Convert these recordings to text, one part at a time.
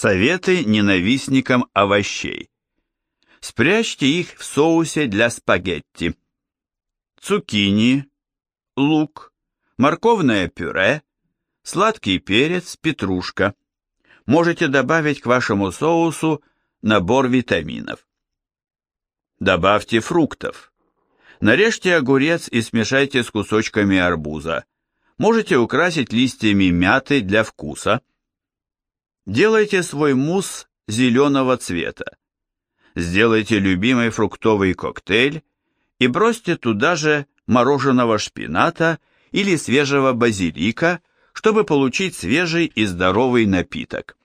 Советы ненавистникам овощей. Спрячьте их в соусе для спагетти. Цукини, лук, морковное пюре, сладкий перец, петрушка. Можете добавить к вашему соусу набор витаминов. Добавьте фруктов. Нарежьте огурец и смешайте с кусочками арбуза. Можете украсить листьями мяты для вкуса. Делайте свой мусс зеленого цвета. Сделайте любимый фруктовый коктейль и бросьте туда же мороженого шпината или свежего базилика, чтобы получить свежий и здоровый напиток.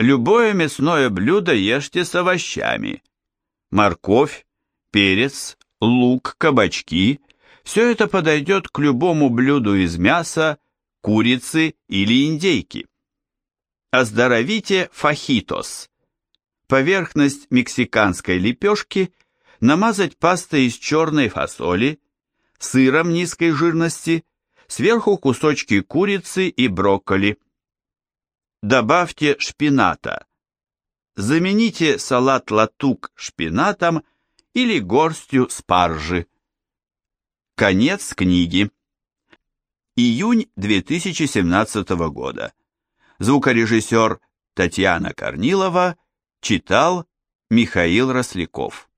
Любое мясное блюдо ешьте с овощами. Морковь, перец, лук, кабачки – все это подойдет к любому блюду из мяса, курицы или индейки. Оздоровите фахитос. Поверхность мексиканской лепешки намазать пастой из черной фасоли, сыром низкой жирности, сверху кусочки курицы и брокколи. Добавьте шпината. Замените салат латук шпинатом или горстью спаржи. Конец книги. Июнь 2017 года. Звукорежиссер Татьяна Корнилова читал Михаил Росляков.